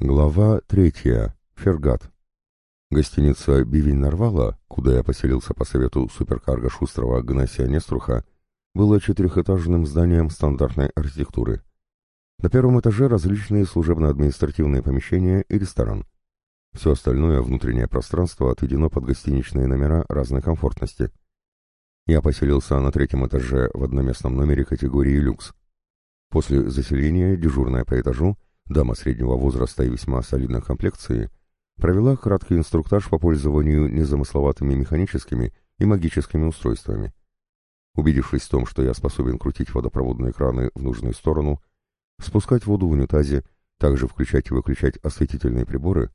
Глава третья. Фергат. Гостиница «Бивень Нарвала», куда я поселился по совету суперкарга шустрого Гнасия Неструха, была четырехэтажным зданием стандартной архитектуры. На первом этаже различные служебно-административные помещения и ресторан. Все остальное внутреннее пространство отведено под гостиничные номера разной комфортности. Я поселился на третьем этаже в одноместном номере категории «Люкс». После заселения дежурная по этажу – дама среднего возраста и весьма солидной комплекции, провела краткий инструктаж по пользованию незамысловатыми механическими и магическими устройствами. Убедившись в том, что я способен крутить водопроводные краны в нужную сторону, спускать воду в унитазе, также включать и выключать осветительные приборы,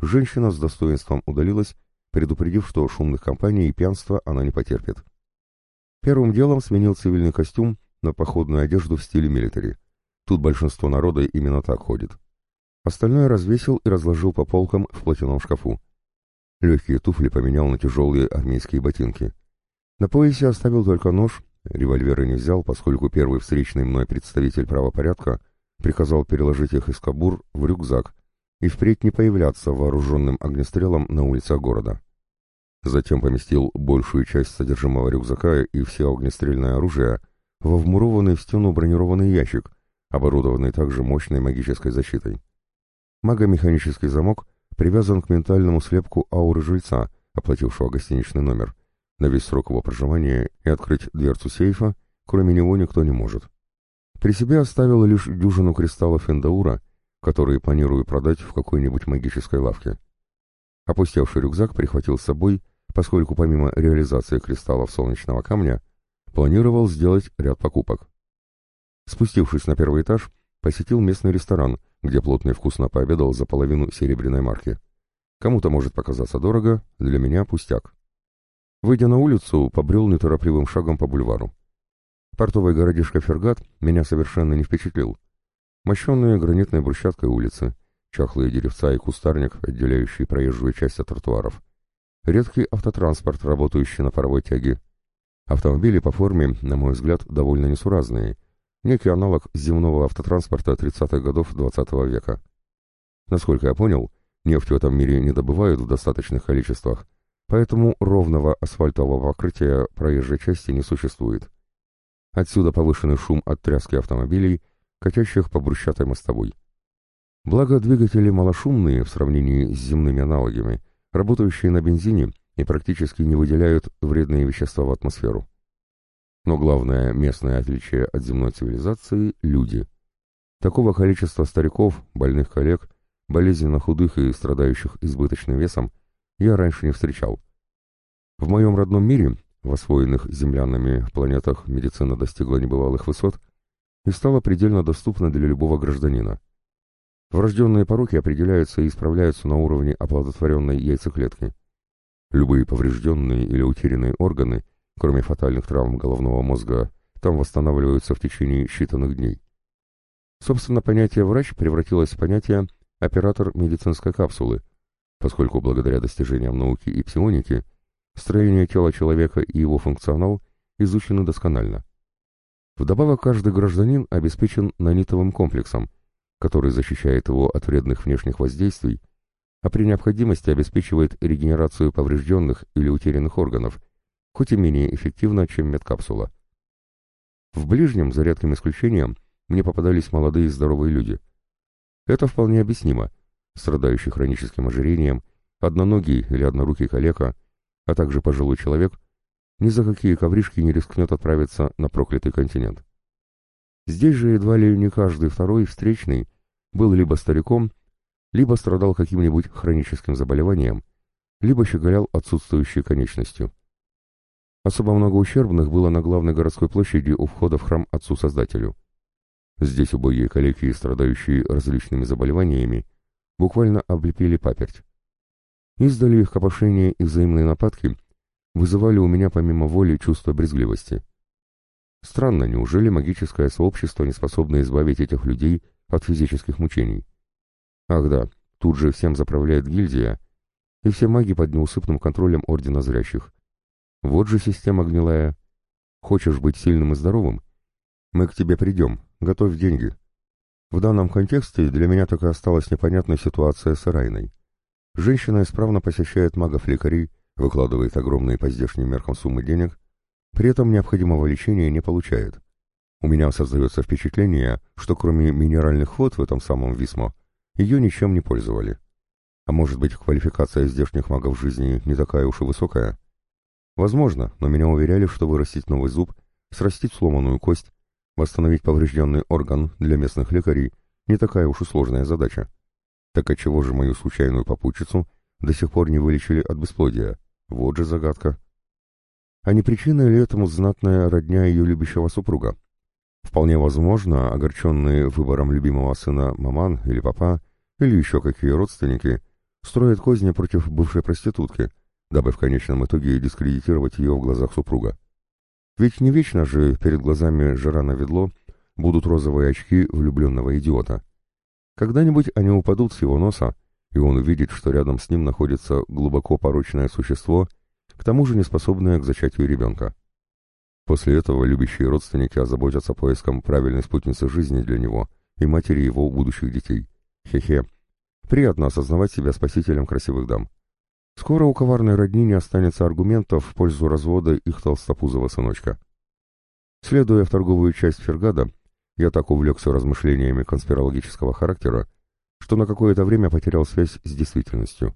женщина с достоинством удалилась, предупредив, что шумных компаний и пьянства она не потерпит. Первым делом сменил цивильный костюм на походную одежду в стиле милитари. Тут большинство народа именно так ходит. Остальное развесил и разложил по полкам в платяном шкафу. Легкие туфли поменял на тяжелые армейские ботинки. На поясе оставил только нож, револьверы не взял, поскольку первый встречный мной представитель правопорядка приказал переложить их из кабур в рюкзак и впредь не появляться вооруженным огнестрелом на улицах города. Затем поместил большую часть содержимого рюкзака и все огнестрельное оружие во вмурованный в стену бронированный ящик, оборудованный также мощной магической защитой. Магомеханический замок привязан к ментальному слепку ауры жильца, оплатившего гостиничный номер. На весь срок его проживания и открыть дверцу сейфа, кроме него никто не может. При себе оставил лишь дюжину кристаллов Эндаура, которые планирую продать в какой-нибудь магической лавке. Опустевший рюкзак прихватил с собой, поскольку помимо реализации кристаллов солнечного камня, планировал сделать ряд покупок. Спустившись на первый этаж, посетил местный ресторан, где плотно и вкусно пообедал за половину серебряной марки. Кому-то может показаться дорого, для меня пустяк. Выйдя на улицу, побрел неторопливым шагом по бульвару. Портовый городишко Фергат меня совершенно не впечатлил. Мощенные гранитной брусчаткой улицы, чахлые деревца и кустарник, отделяющие проезжую часть от тротуаров. Редкий автотранспорт, работающий на паровой тяге. Автомобили по форме, на мой взгляд, довольно несуразные, некий аналог земного автотранспорта 30-х годов XX -го века. Насколько я понял, нефть в этом мире не добывают в достаточных количествах, поэтому ровного асфальтового покрытия проезжей части не существует. Отсюда повышенный шум от тряски автомобилей, катящих по брусчатой мостовой. Благо двигатели малошумные в сравнении с земными аналогами, работающие на бензине и практически не выделяют вредные вещества в атмосферу. Но главное местное отличие от земной цивилизации – люди. Такого количества стариков, больных коллег, болезненно худых и страдающих избыточным весом я раньше не встречал. В моем родном мире, в освоенных землянами планетах, медицина достигла небывалых высот и стала предельно доступна для любого гражданина. Врожденные пороки определяются и исправляются на уровне оплодотворенной яйцеклетки. Любые поврежденные или утерянные органы – Кроме фатальных травм головного мозга, там восстанавливаются в течение считанных дней. Собственно, понятие «врач» превратилось в понятие «оператор медицинской капсулы», поскольку благодаря достижениям науки и псионики строение тела человека и его функционал изучены досконально. Вдобавок, каждый гражданин обеспечен нанитовым комплексом, который защищает его от вредных внешних воздействий, а при необходимости обеспечивает регенерацию поврежденных или утерянных органов – хоть и менее эффективно, чем медкапсула. В ближнем, за редким исключением, мне попадались молодые здоровые люди. Это вполне объяснимо. Страдающий хроническим ожирением, одноногий или однорукий калека, а также пожилой человек, ни за какие ковришки не рискнет отправиться на проклятый континент. Здесь же едва ли не каждый второй встречный был либо стариком, либо страдал каким-нибудь хроническим заболеванием, либо щеголял отсутствующей конечностью. Особо много ущербных было на главной городской площади у входа в храм Отцу-Создателю. Здесь убогие калеки, страдающие различными заболеваниями, буквально облепили паперть. Издали их копошение и взаимные нападки вызывали у меня помимо воли чувство брезгливости. Странно, неужели магическое сообщество не способно избавить этих людей от физических мучений? Ах да, тут же всем заправляет гильдия, и все маги под неусыпным контролем Ордена Зрящих. Вот же система гнилая. Хочешь быть сильным и здоровым? Мы к тебе придем, готовь деньги. В данном контексте для меня так и осталась непонятная ситуация с Ирайной. Женщина исправно посещает магов-лекарей, выкладывает огромные по здешним меркам суммы денег, при этом необходимого лечения не получает. У меня создается впечатление, что кроме минеральных вод в этом самом Висмо, ее ничем не пользовали. А может быть, квалификация здешних магов жизни не такая уж и высокая? Возможно, но меня уверяли, что вырастить новый зуб, срастить сломанную кость, восстановить поврежденный орган для местных лекарей не такая уж и сложная задача. Так отчего же мою случайную попутчицу до сих пор не вылечили от бесплодия? Вот же загадка. А не причина ли этому знатная родня ее любящего супруга? Вполне возможно, огорченные выбором любимого сына маман или папа, или еще какие родственники, строят козни против бывшей проститутки, дабы в конечном итоге дискредитировать ее в глазах супруга. Ведь не вечно же перед глазами Жерана Ведло будут розовые очки влюбленного идиота. Когда-нибудь они упадут с его носа, и он увидит, что рядом с ним находится глубоко порочное существо, к тому же не способное к зачатию ребенка. После этого любящие родственники озаботятся поиском правильной спутницы жизни для него и матери его будущих детей. Хе-хе. Приятно осознавать себя спасителем красивых дам. Скоро у коварной родни не останется аргументов в пользу развода их толстопузого сыночка. Следуя в торговую часть Фергада, я так увлекся размышлениями конспирологического характера, что на какое-то время потерял связь с действительностью.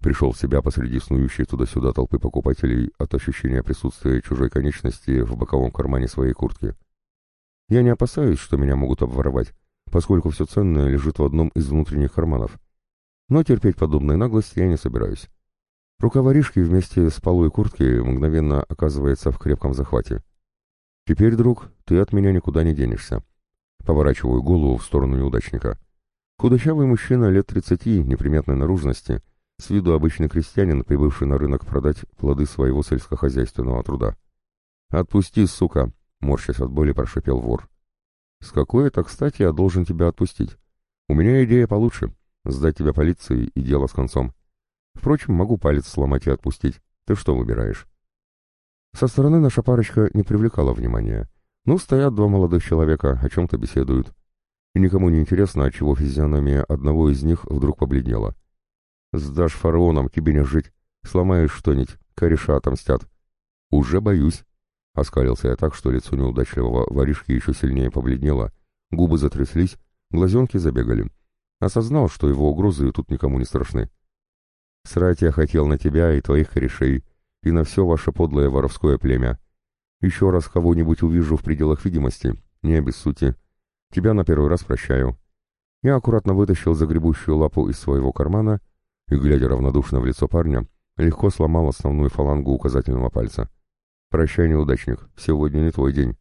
Пришел в себя посреди снующей туда-сюда толпы покупателей от ощущения присутствия чужой конечности в боковом кармане своей куртки. Я не опасаюсь, что меня могут обворовать, поскольку все ценное лежит в одном из внутренних карманов, но терпеть подобной наглости я не собираюсь. Рука воришки вместе с полой куртки мгновенно оказывается в крепком захвате. «Теперь, друг, ты от меня никуда не денешься». Поворачиваю голову в сторону неудачника. Худощавый мужчина лет тридцати, неприметной наружности, с виду обычный крестьянин, прибывший на рынок продать плоды своего сельскохозяйственного труда. «Отпусти, сука!» — морщась от боли прошипел вор. «С какой это, кстати, я должен тебя отпустить? У меня идея получше сдать тебя полиции и дело с концом. Впрочем, могу палец сломать и отпустить. Ты что выбираешь? Со стороны наша парочка не привлекала внимания. Ну, стоят два молодых человека, о чем-то беседуют. И никому не интересно, отчего физиономия одного из них вдруг побледнела. «Сдашь фараонам, тебе не жить. Сломаешь что-нибудь, кореша отомстят». «Уже боюсь». Оскалился я так, что лицо неудачливого воришки еще сильнее побледнело, губы затряслись, глазенки забегали. Осознал, что его угрозы тут никому не страшны. Срать я хотел на тебя и твоих корешей, и на все ваше подлое воровское племя. Еще раз кого-нибудь увижу в пределах видимости, не обессудьте. Тебя на первый раз прощаю. Я аккуратно вытащил загребущую лапу из своего кармана и, глядя равнодушно в лицо парня, легко сломал основную фалангу указательного пальца. «Прощай, неудачник, сегодня не твой день.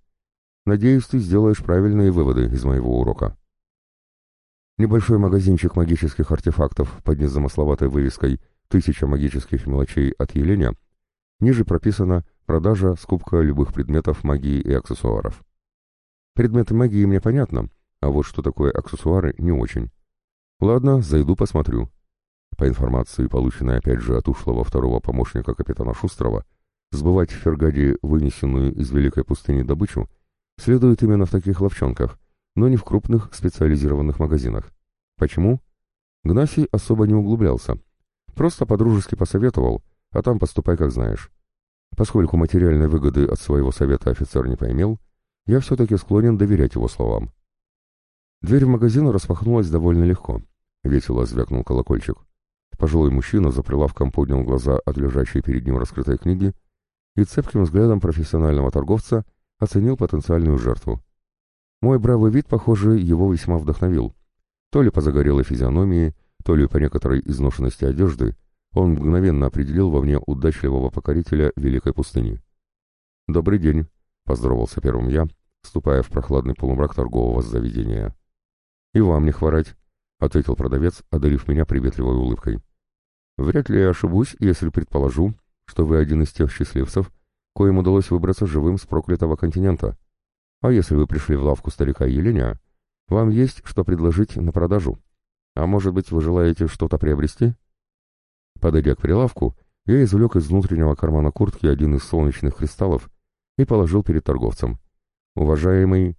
Надеюсь, ты сделаешь правильные выводы из моего урока». Небольшой магазинчик магических артефактов под незамысловатой вывеской «Тысяча магических мелочей от Еленя» ниже прописано «Продажа, скупка любых предметов магии и аксессуаров». Предметы магии мне понятно, а вот что такое аксессуары не очень. Ладно, зайду посмотрю. По информации, полученной опять же от ушлого второго помощника капитана Шустрова, сбывать в Фергаде вынесенную из Великой пустыни добычу следует именно в таких ловчонках, но не в крупных специализированных магазинах. Почему? Гнасий особо не углублялся. Просто подружески посоветовал, а там поступай как знаешь. Поскольку материальной выгоды от своего совета офицер не поимел, я все-таки склонен доверять его словам. Дверь в магазин распахнулась довольно легко. Весело звякнул колокольчик. Пожилой мужчина за прилавком поднял глаза от лежащей перед ним раскрытой книги и цепким взглядом профессионального торговца оценил потенциальную жертву. Мой бравый вид, похоже, его весьма вдохновил. То ли по загорелой физиономии, то ли по некоторой изношенности одежды, он мгновенно определил во мне удачливого покорителя Великой пустыни. «Добрый день», — поздоровался первым я, вступая в прохладный полумрак торгового заведения. «И вам не хворать», — ответил продавец, одарив меня приветливой улыбкой. «Вряд ли я ошибусь, если предположу, что вы один из тех счастливцев, коим удалось выбраться живым с проклятого континента. А если вы пришли в лавку старика Еленя, вам есть что предложить на продажу. А может быть, вы желаете что-то приобрести? Подойдя к прилавку, я извлек из внутреннего кармана куртки один из солнечных кристаллов и положил перед торговцем. Уважаемый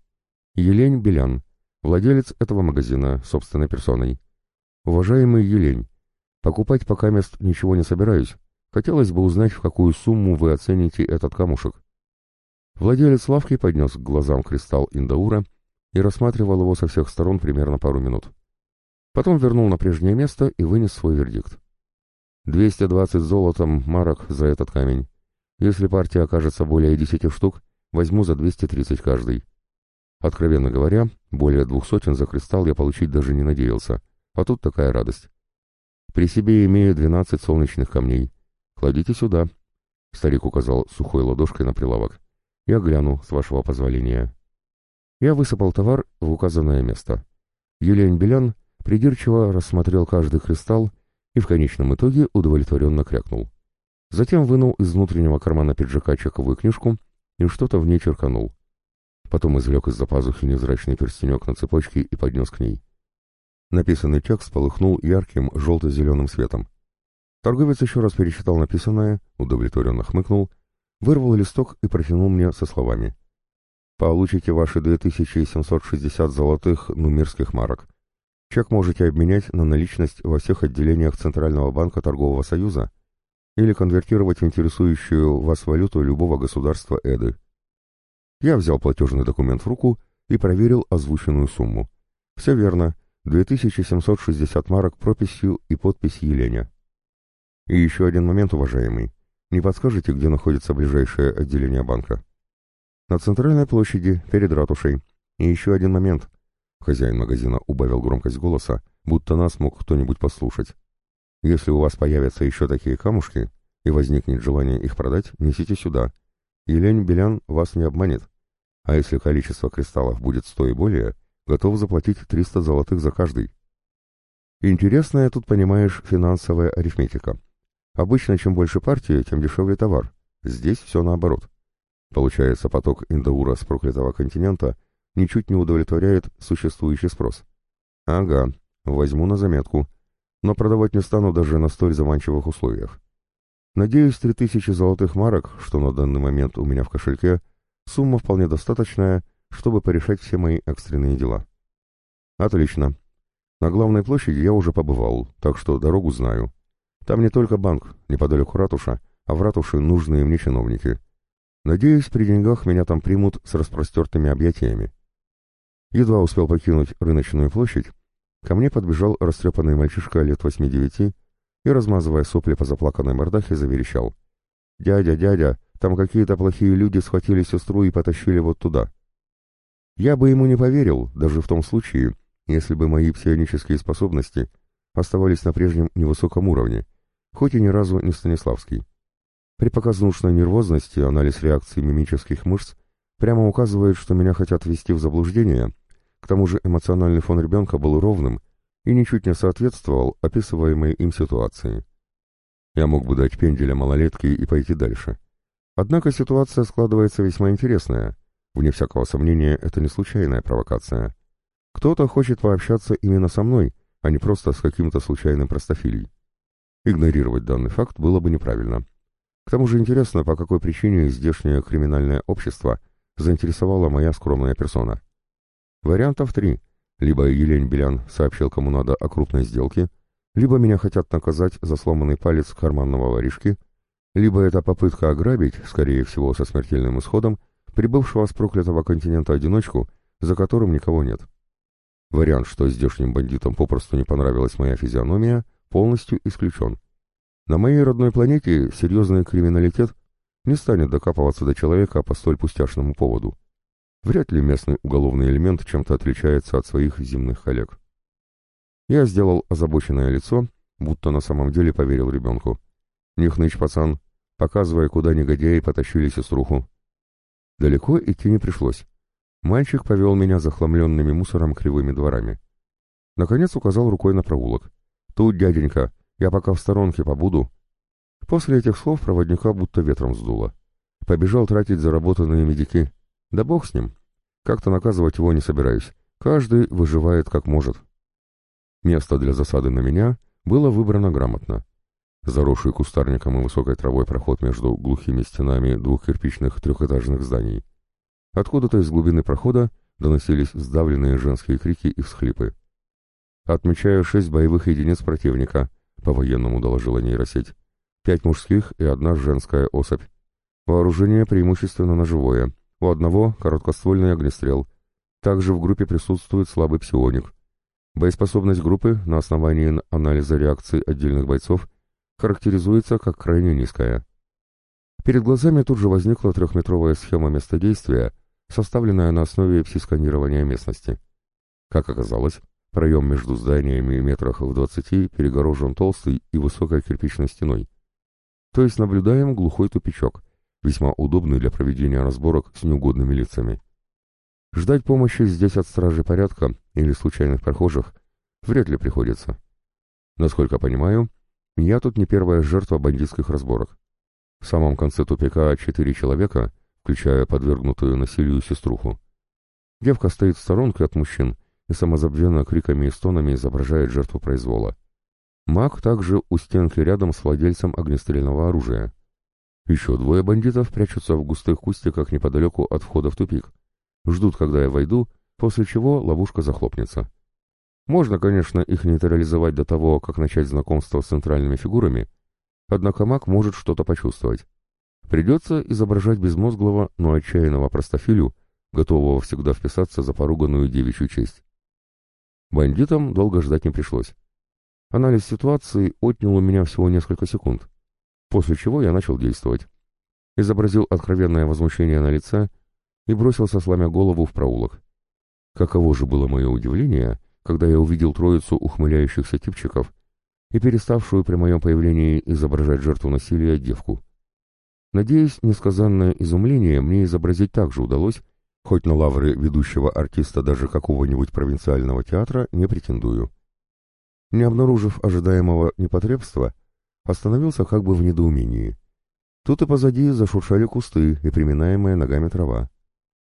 Елень Белян, Владелец этого магазина, собственной персоной. Уважаемый Елень, покупать пока мест ничего не собираюсь. Хотелось бы узнать, в какую сумму вы оцените этот камушек. Владелец лавки поднес к глазам кристалл Индаура и рассматривал его со всех сторон примерно пару минут. Потом вернул на прежнее место и вынес свой вердикт. 220 золотом марок за этот камень. Если партия окажется более 10 штук, возьму за 230 каждый. Откровенно говоря, более двух сотен за кристалл я получить даже не надеялся, а тут такая радость. При себе имею 12 солнечных камней. Кладите сюда. Старик указал сухой ладошкой на прилавок. Я гляну, с вашего позволения. Я высыпал товар в указанное место. Елень Белян придирчиво рассмотрел каждый кристалл и в конечном итоге удовлетворенно крякнул. Затем вынул из внутреннего кармана пиджака чековую книжку и что-то в ней черканул. Потом извлек из-за пазухи невзрачный перстенек на цепочке и поднес к ней. Написанный текст полыхнул ярким желто-зеленым светом. Торговец еще раз перечитал написанное, удовлетворенно хмыкнул, вырвал листок и протянул мне со словами. «Получите ваши 2760 золотых нумерских марок. Чек можете обменять на наличность во всех отделениях Центрального банка Торгового Союза или конвертировать в интересующую вас валюту любого государства Эды. Я взял платежный документ в руку и проверил озвученную сумму. Все верно, 2760 марок прописью и подпись Еленя. И еще один момент, уважаемый. Не подскажете, где находится ближайшее отделение банка? На центральной площади, перед ратушей. И еще один момент. Хозяин магазина убавил громкость голоса, будто нас мог кто-нибудь послушать. Если у вас появятся еще такие камушки, и возникнет желание их продать, несите сюда. Елень Белян вас не обманет. А если количество кристаллов будет сто и более, готов заплатить 300 золотых за каждый. Интересная тут, понимаешь, финансовая арифметика. Обычно, чем больше партии, тем дешевле товар. Здесь все наоборот. Получается, поток индаура с проклятого континента ничуть не удовлетворяет существующий спрос. Ага, возьму на заметку, но продавать не стану даже на столь заманчивых условиях. Надеюсь, 3000 золотых марок, что на данный момент у меня в кошельке, сумма вполне достаточная, чтобы порешать все мои экстренные дела. Отлично. На главной площади я уже побывал, так что дорогу знаю. Там не только банк, неподалеку ратуша, а в ратуше нужные мне чиновники. Надеюсь, при деньгах меня там примут с распростертыми объятиями. Едва успел покинуть рыночную площадь, ко мне подбежал растрепанный мальчишка лет восьми-девяти и, размазывая сопли по заплаканной мордахе, заверещал. «Дядя, дядя, там какие-то плохие люди схватили сестру и потащили вот туда». Я бы ему не поверил, даже в том случае, если бы мои псионические способности оставались на прежнем невысоком уровне, хоть и ни разу не Станиславский. При показушной нервозности анализ реакции мимических мышц прямо указывает, что меня хотят ввести в заблуждение, к тому же эмоциональный фон ребенка был ровным и ничуть не соответствовал описываемой им ситуации. Я мог бы дать пенделя малолетки и пойти дальше. Однако ситуация складывается весьма интересная. Вне всякого сомнения, это не случайная провокация. Кто-то хочет пообщаться именно со мной, а не просто с каким-то случайным простофилей. Игнорировать данный факт было бы неправильно. К тому же интересно, по какой причине здешнее криминальное общество заинтересовала моя скромная персона. Вариантов три. Либо Елень Белян сообщил кому надо о крупной сделке, либо меня хотят наказать за сломанный палец карманного воришки, либо это попытка ограбить, скорее всего со смертельным исходом, прибывшего с проклятого континента одиночку, за которым никого нет. Вариант, что здешним бандитам попросту не понравилась моя физиономия, полностью исключен. На моей родной планете серьезный криминалитет не станет докапываться до человека по столь пустяшному поводу. Вряд ли местный уголовный элемент чем-то отличается от своих земных коллег. Я сделал озабоченное лицо, будто на самом деле поверил ребенку. «Не пацан, показывая, куда негодяи потащили сеструху». Далеко идти не пришлось. Мальчик повел меня захламленными мусором кривыми дворами. Наконец указал рукой на проулок. «Тут, дяденька, я пока в сторонке побуду». После этих слов проводника будто ветром сдуло. Побежал тратить заработанные медики. Да бог с ним. Как-то наказывать его не собираюсь. Каждый выживает как может. Место для засады на меня было выбрано грамотно. Заросший кустарником и высокой травой проход между глухими стенами двух кирпичных трехэтажных зданий. Откуда-то из глубины прохода доносились сдавленные женские крики и всхлипы. «Отмечаю шесть боевых единиц противника», — по-военному доложила нейросеть. «Пять мужских и одна женская особь. Вооружение преимущественно ножевое. У одного короткоствольный огнестрел. Также в группе присутствует слабый псионик. Боеспособность группы на основании анализа реакций отдельных бойцов характеризуется как крайне низкая. Перед глазами тут же возникла трехметровая схема места действия, составленная на основе псисканирования местности. Как оказалось, проем между зданиями метрах в двадцати перегорожен толстой и высокой кирпичной стеной. То есть наблюдаем глухой тупичок, весьма удобный для проведения разборок с неугодными лицами. Ждать помощи здесь от стражи порядка или случайных прохожих вряд ли приходится. Насколько понимаю, я тут не первая жертва бандитских разборок. В самом конце тупика четыре человека, включая подвергнутую насилию сеструху. Девка стоит в сторонке от мужчин и самозабвенно криками и стонами изображает жертву произвола. Маг также у стенки рядом с владельцем огнестрельного оружия. Еще двое бандитов прячутся в густых кустиках неподалеку от входа в тупик, Ждут, когда я войду, после чего ловушка захлопнется. Можно, конечно, их нейтрализовать до того, как начать знакомство с центральными фигурами, однако маг может что-то почувствовать. Придется изображать безмозглого, но отчаянного простофилю, готового всегда вписаться за поруганную девичью честь. Бандитам долго ждать не пришлось. Анализ ситуации отнял у меня всего несколько секунд, после чего я начал действовать. Изобразил откровенное возмущение на лице и бросился, сломя голову, в проулок. Каково же было мое удивление, когда я увидел троицу ухмыляющихся типчиков и переставшую при моем появлении изображать жертву насилия девку. Надеюсь, несказанное изумление мне изобразить также удалось, хоть на лавры ведущего артиста даже какого-нибудь провинциального театра не претендую. Не обнаружив ожидаемого непотребства, остановился как бы в недоумении. Тут и позади зашуршали кусты и приминаемая ногами трава.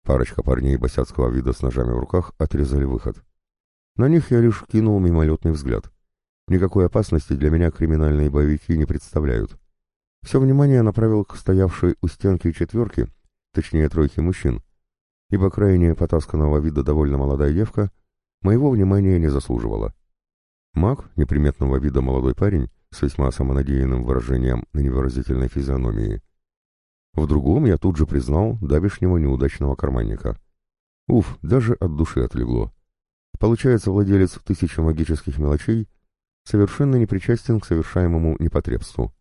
Парочка парней босяцкого вида с ножами в руках отрезали выход. На них я лишь кинул мимолетный взгляд. Никакой опасности для меня криминальные боевики не представляют. Все внимание направил к стоявшей у стенки четверки, точнее тройки мужчин, ибо крайне потасканного вида довольно молодая девка моего внимания не заслуживала. Маг, неприметного вида молодой парень, с весьма самонадеянным выражением на невыразительной физиономии, в другом я тут же признал давешнего неудачного карманника. Уф, даже от души отлегло. Получается, владелец тысячи магических мелочей совершенно не причастен к совершаемому непотребству.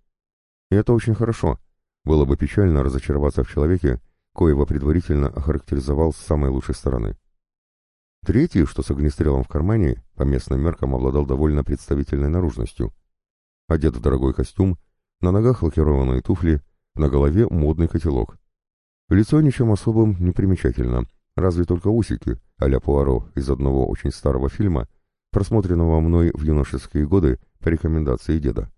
И это очень хорошо. Было бы печально разочароваться в человеке, коего предварительно охарактеризовал с самой лучшей стороны. Третий, что с огнестрелом в кармане, по местным меркам обладал довольно представительной наружностью. Одет в дорогой костюм, на ногах лакированные туфли, на голове модный котелок. Лицо ничем особым не примечательно, разве только усики, а-ля Пуаро из одного очень старого фильма, просмотренного мной в юношеские годы по рекомендации деда.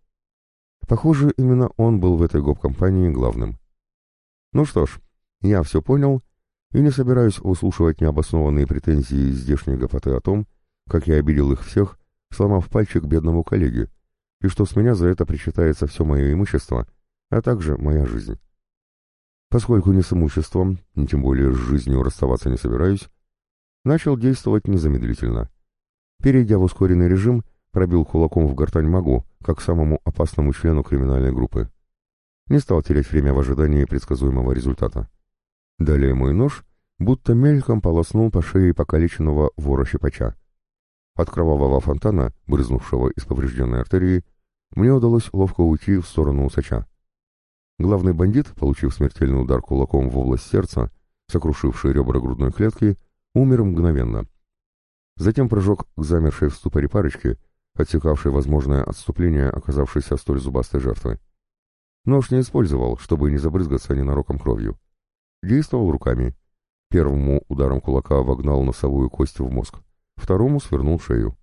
Похоже, именно он был в этой гоп-компании главным. Ну что ж, я все понял и не собираюсь выслушивать необоснованные претензии здешней гопоты о том, как я обидел их всех, сломав пальчик бедному коллеге, и что с меня за это причитается все мое имущество — а также моя жизнь. Поскольку ни с имуществом, ни тем более с жизнью расставаться не собираюсь, начал действовать незамедлительно. Перейдя в ускоренный режим, пробил кулаком в гортань магу, как самому опасному члену криминальной группы. Не стал терять время в ожидании предсказуемого результата. Далее мой нож будто мельком полоснул по шее покалеченного вора-щипача. От кровавого фонтана, брызнувшего из поврежденной артерии, мне удалось ловко уйти в сторону усача. Главный бандит, получив смертельный удар кулаком в область сердца, сокрушивший ребра грудной клетки, умер мгновенно. Затем прыжок к замершей в ступоре парочке, отсекавшей возможное отступление оказавшейся столь зубастой жертвы. Нож не использовал, чтобы не забрызгаться ненароком кровью. Действовал руками. Первому ударом кулака вогнал носовую кость в мозг, второму свернул шею.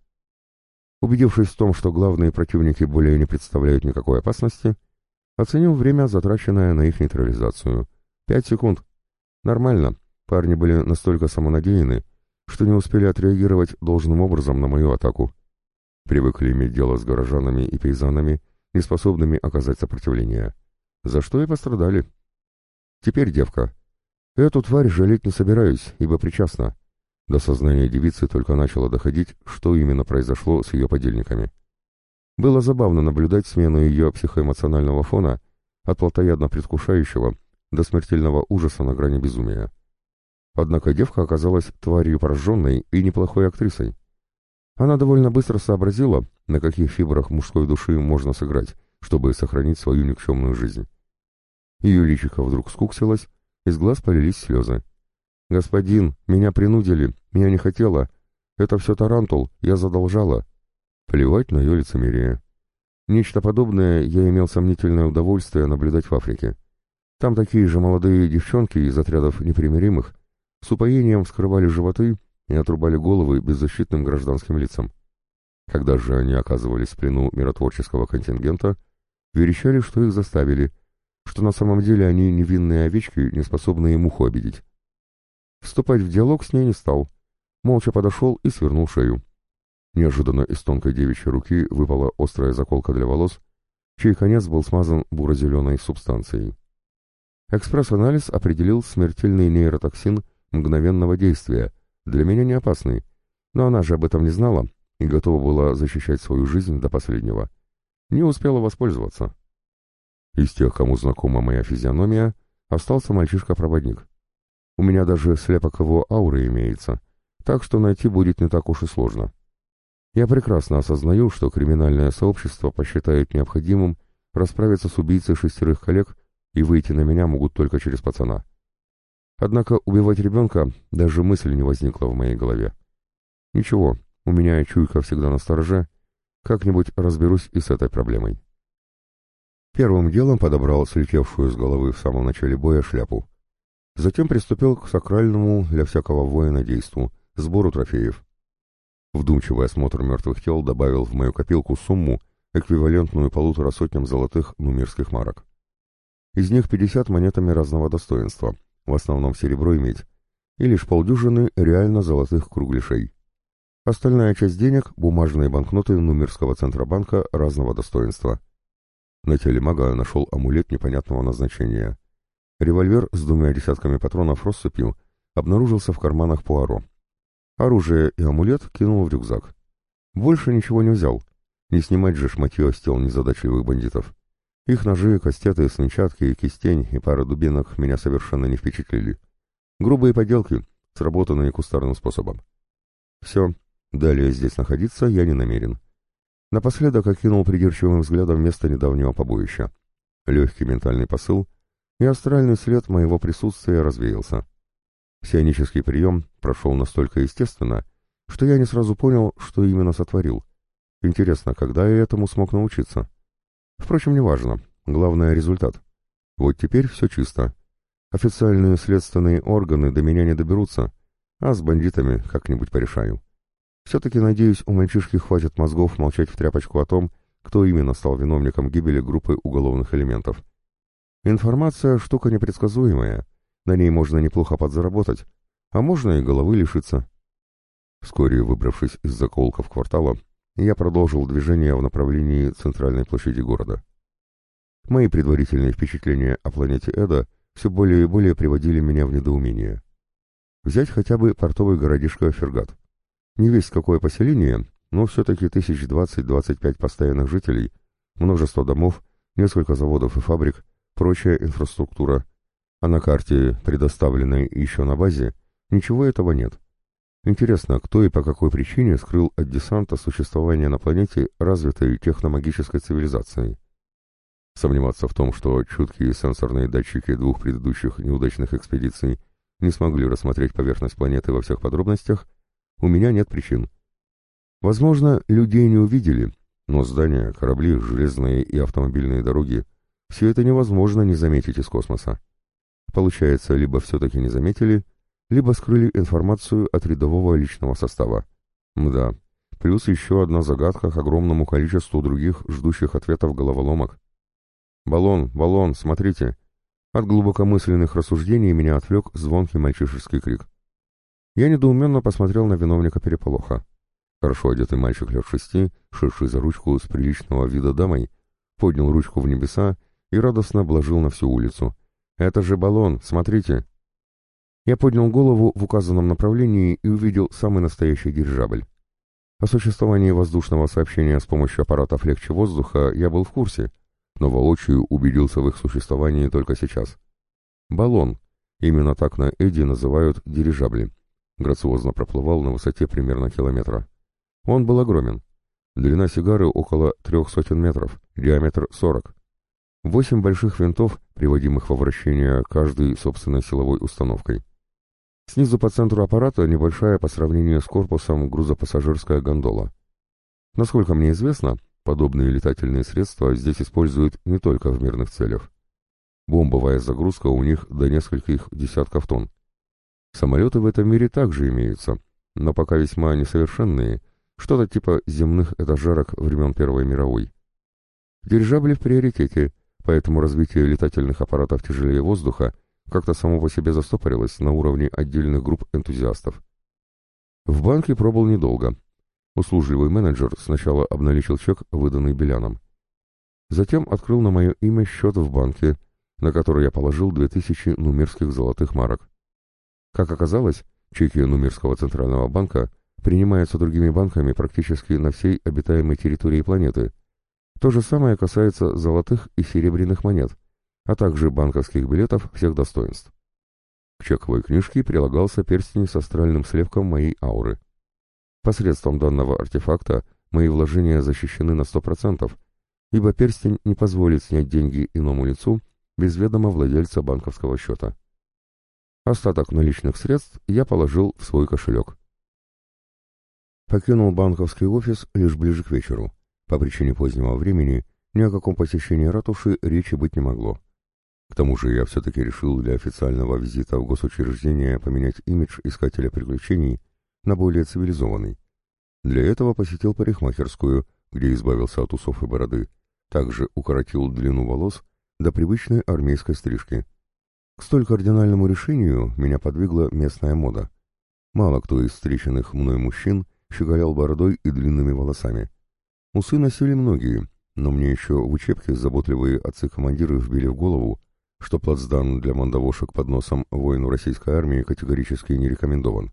Убедившись в том, что главные противники более не представляют никакой опасности, Оценил время, затраченное на их нейтрализацию. Пять секунд. Нормально. Парни были настолько самонадеяны, что не успели отреагировать должным образом на мою атаку. Привыкли иметь дело с горожанами и пейзанами, неспособными оказать сопротивление. За что и пострадали. Теперь девка. Эту тварь жалеть не собираюсь, ибо причастна. До сознания девицы только начало доходить, что именно произошло с ее подельниками. Было забавно наблюдать смену ее психоэмоционального фона от плотоядно предвкушающего до смертельного ужаса на грани безумия. Однако девка оказалась тварью пораженной и неплохой актрисой. Она довольно быстро сообразила, на каких фибрах мужской души можно сыграть, чтобы сохранить свою никчемную жизнь. Ее личико вдруг скуксилось, из глаз полились слезы. «Господин, меня принудили, меня не хотела. Это все тарантул, я задолжала». Плевать на ее лицемерие. Нечто подобное я имел сомнительное удовольствие наблюдать в Африке. Там такие же молодые девчонки из отрядов непримиримых с упоением вскрывали животы и отрубали головы беззащитным гражданским лицам. Когда же они оказывались в плену миротворческого контингента, верещали, что их заставили, что на самом деле они невинные овечки, не способные муху обидеть. Вступать в диалог с ней не стал, молча подошел и свернул шею. Неожиданно из тонкой девичьей руки выпала острая заколка для волос, чей конец был смазан буро-зеленой субстанцией. Экспресс-анализ определил смертельный нейротоксин мгновенного действия, для меня не опасный, но она же об этом не знала и готова была защищать свою жизнь до последнего. Не успела воспользоваться. Из тех, кому знакома моя физиономия, остался мальчишка-проводник. У меня даже слепок его ауры имеется, так что найти будет не так уж и сложно. Я прекрасно осознаю, что криминальное сообщество посчитает необходимым расправиться с убийцей шестерых коллег и выйти на меня могут только через пацана. Однако убивать ребенка даже мысль не возникла в моей голове. Ничего, у меня чуйка всегда на стороже, как-нибудь разберусь и с этой проблемой. Первым делом подобрал слетевшую с головы в самом начале боя шляпу. Затем приступил к сакральному для всякого воина действу — сбору трофеев. Вдумчивый осмотр мертвых тел добавил в мою копилку сумму, эквивалентную полутора сотням золотых нумерских марок. Из них 50 монетами разного достоинства, в основном серебро и медь, и лишь полдюжины реально золотых кругляшей. Остальная часть денег — бумажные банкноты Нумерского Центробанка разного достоинства. На теле мага нашел амулет непонятного назначения. Револьвер с двумя десятками патронов россыпью обнаружился в карманах Пуаро. Оружие и амулет кинул в рюкзак. Больше ничего не взял. Не снимать же шматье с тел незадачливых бандитов. Их ножи, кастеты, смычатки, кистень и пара дубинок меня совершенно не впечатлили. Грубые поделки, сработанные кустарным способом. Все, далее здесь находиться я не намерен. Напоследок окинул придирчивым взглядом место недавнего побоища. Легкий ментальный посыл, и астральный след моего присутствия развеялся. Псионический прием прошел настолько естественно, что я не сразу понял, что именно сотворил. Интересно, когда я этому смог научиться? Впрочем, неважно. Главное — результат. Вот теперь все чисто. Официальные следственные органы до меня не доберутся, а с бандитами как-нибудь порешаю. Все-таки, надеюсь, у мальчишки хватит мозгов молчать в тряпочку о том, кто именно стал виновником гибели группы уголовных элементов. Информация — штука непредсказуемая — на ней можно неплохо подзаработать, а можно и головы лишиться. Вскоре, выбравшись из заколков квартала, я продолжил движение в направлении центральной площади города. Мои предварительные впечатления о планете Эда все более и более приводили меня в недоумение. Взять хотя бы портовый городишко Фергат. Не весь какое поселение, но все-таки тысяч двадцать-двадцать пять постоянных жителей, множество домов, несколько заводов и фабрик, прочая инфраструктура — а на карте, предоставленной еще на базе, ничего этого нет. Интересно, кто и по какой причине скрыл от десанта существование на планете развитой техномагической цивилизации? Сомневаться в том, что чуткие сенсорные датчики двух предыдущих неудачных экспедиций не смогли рассмотреть поверхность планеты во всех подробностях, у меня нет причин. Возможно, людей не увидели, но здания, корабли, железные и автомобильные дороги — все это невозможно не заметить из космоса. Получается, либо все-таки не заметили, либо скрыли информацию от рядового личного состава. Мда. Плюс еще одна загадка к огромному количеству других ждущих ответов головоломок. «Баллон, баллон, смотрите!» От глубокомысленных рассуждений меня отвлек звонкий мальчишеский крик. Я недоуменно посмотрел на виновника переполоха. Хорошо одетый мальчик лет шести, шедший за ручку с приличного вида дамой, поднял ручку в небеса и радостно обложил на всю улицу — «Это же баллон, смотрите!» Я поднял голову в указанном направлении и увидел самый настоящий дирижабль. О существовании воздушного сообщения с помощью аппаратов легче воздуха я был в курсе, но воочию убедился в их существовании только сейчас. Баллон. Именно так на Эдди называют дирижабли. Грациозно проплывал на высоте примерно километра. Он был огромен. Длина сигары около трех сотен метров, диаметр сорок. Восемь больших винтов, приводимых во вращение каждой собственной силовой установкой. Снизу по центру аппарата небольшая по сравнению с корпусом грузопассажирская гондола. Насколько мне известно, подобные летательные средства здесь используют не только в мирных целях. Бомбовая загрузка у них до нескольких десятков тонн. Самолеты в этом мире также имеются, но пока весьма несовершенные, что-то типа земных этажерок времен Первой мировой. Дирижабли в приоритете, поэтому развитие летательных аппаратов тяжелее воздуха как-то само по себе застопорилось на уровне отдельных групп энтузиастов. В банке пробыл недолго. Услужливый менеджер сначала обналичил чек, выданный Беляном. Затем открыл на мое имя счет в банке, на который я положил 2000 нумерских золотых марок. Как оказалось, чеки Нумерского центрального банка принимаются другими банками практически на всей обитаемой территории планеты. То же самое касается золотых и серебряных монет, а также банковских билетов всех достоинств. К чековой книжке прилагался перстень с астральным слепком моей ауры. Посредством данного артефакта мои вложения защищены на 100%, ибо перстень не позволит снять деньги иному лицу без ведома владельца банковского счета. Остаток наличных средств я положил в свой кошелек. Покинул банковский офис лишь ближе к вечеру. По причине позднего времени ни о каком посещении ратуши речи быть не могло. К тому же я все-таки решил для официального визита в госучреждение поменять имидж искателя приключений на более цивилизованный. Для этого посетил парикмахерскую, где избавился от усов и бороды, также укоротил длину волос до привычной армейской стрижки. К столь кардинальному решению меня подвигла местная мода. Мало кто из встреченных мной мужчин щеголял бородой и длинными волосами. Усы носили многие, но мне еще в учебке заботливые отцы-командиры вбили в голову, что плацдарм для мандавошек под носом воину российской армии категорически не рекомендован.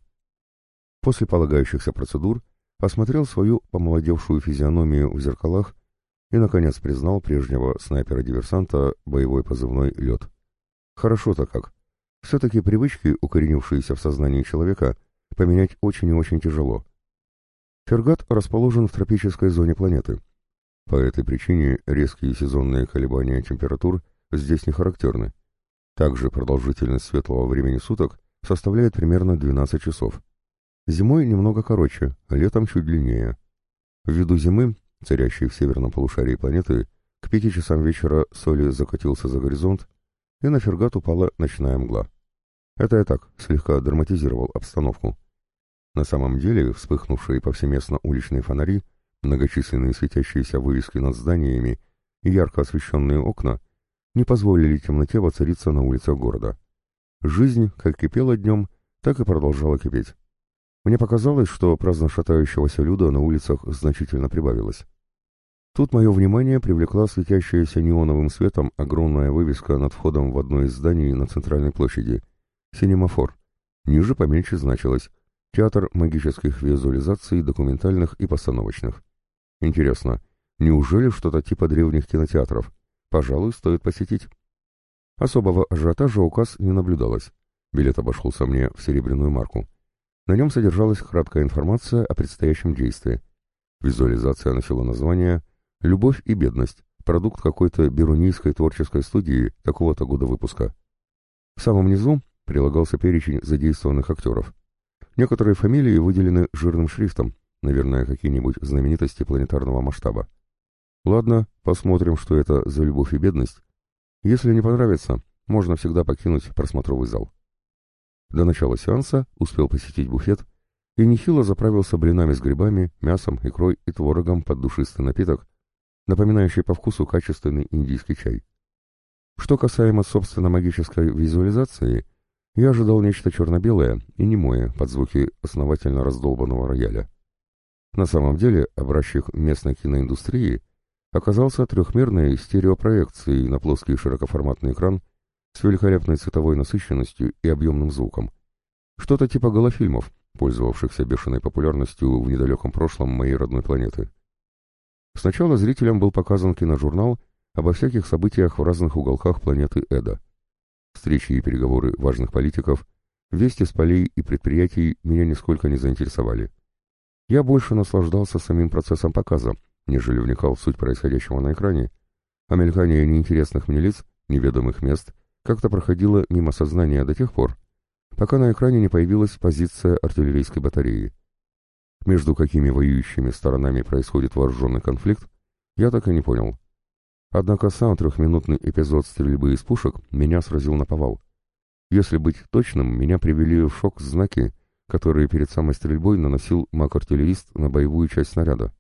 После полагающихся процедур осмотрел свою помолодевшую физиономию в зеркалах и, наконец, признал прежнего снайпера-диверсанта боевой позывной «Лед». Хорошо-то как. Все-таки привычки, укоренившиеся в сознании человека, поменять очень и очень тяжело. Фергат расположен в тропической зоне планеты. По этой причине резкие сезонные колебания температур здесь не характерны. Также продолжительность светлого времени суток составляет примерно 12 часов. Зимой немного короче, летом чуть длиннее. Ввиду зимы, царящей в северном полушарии планеты, к пяти часам вечера Соли закатился за горизонт, и на Фергат упала ночная мгла. Это я так, слегка драматизировал обстановку. На самом деле, вспыхнувшие повсеместно уличные фонари, многочисленные светящиеся вывески над зданиями и ярко освещенные окна не позволили темноте воцариться на улицах города. Жизнь как кипела днем, так и продолжала кипеть. Мне показалось, что праздно шатающегося люда на улицах значительно прибавилось. Тут мое внимание привлекла светящаяся неоновым светом огромная вывеска над входом в одно из зданий на центральной площади — «Синемафор». Ниже поменьше значилось Театр магических визуализаций, документальных и постановочных. Интересно, неужели что-то типа древних кинотеатров? Пожалуй, стоит посетить. Особого ажиотажа указ не наблюдалось. Билет обошелся мне в серебряную марку. На нем содержалась краткая информация о предстоящем действии. Визуализация носила название «Любовь и бедность», продукт какой-то берунийской творческой студии такого-то года выпуска. В самом низу прилагался перечень задействованных актеров. Некоторые фамилии выделены жирным шрифтом, наверное, какие-нибудь знаменитости планетарного масштаба. Ладно, посмотрим, что это за любовь и бедность. Если не понравится, можно всегда покинуть просмотровый зал. До начала сеанса успел посетить буфет и нехило заправился блинами с грибами, мясом, икрой и творогом под душистый напиток, напоминающий по вкусу качественный индийский чай. Что касаемо, собственно, магической визуализации, я ожидал нечто черно-белое и немое под звуки основательно раздолбанного рояля. На самом деле, образчик местной киноиндустрии оказался трехмерной стереопроекцией на плоский широкоформатный экран с великолепной цветовой насыщенностью и объемным звуком. Что-то типа голофильмов, пользовавшихся бешеной популярностью в недалеком прошлом моей родной планеты. Сначала зрителям был показан киножурнал обо всяких событиях в разных уголках планеты Эда. Встречи и переговоры важных политиков, вести с полей и предприятий меня нисколько не заинтересовали. Я больше наслаждался самим процессом показа, нежели вникал в суть происходящего на экране, а мелькание неинтересных мне лиц, неведомых мест, как-то проходило мимо сознания до тех пор, пока на экране не появилась позиция артиллерийской батареи. Между какими воюющими сторонами происходит вооруженный конфликт, я так и не понял. Однако сам трехминутный эпизод стрельбы из пушек меня сразил на повал. Если быть точным, меня привели в шок знаки, которые перед самой стрельбой наносил маг-артиллерист на боевую часть снаряда.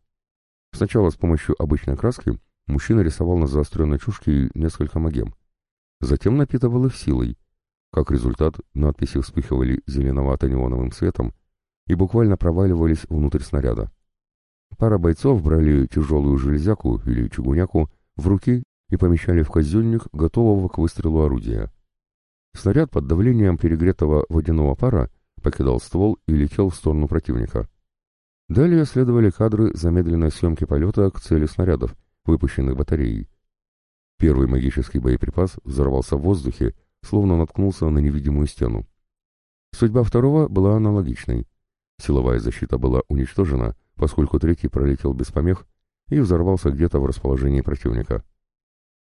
Сначала с помощью обычной краски мужчина рисовал на заостренной чушке несколько магем. Затем напитывал их силой. Как результат, надписи вспыхивали зеленовато-неоновым светом и буквально проваливались внутрь снаряда. Пара бойцов брали тяжелую железяку или чугуняку в руки и помещали в казенник, готового к выстрелу орудия. Снаряд под давлением перегретого водяного пара покидал ствол и летел в сторону противника. Далее следовали кадры замедленной съемки полета к цели снарядов, выпущенных батареей. Первый магический боеприпас взорвался в воздухе, словно наткнулся на невидимую стену. Судьба второго была аналогичной. Силовая защита была уничтожена, поскольку третий пролетел без помех и взорвался где-то в расположении противника.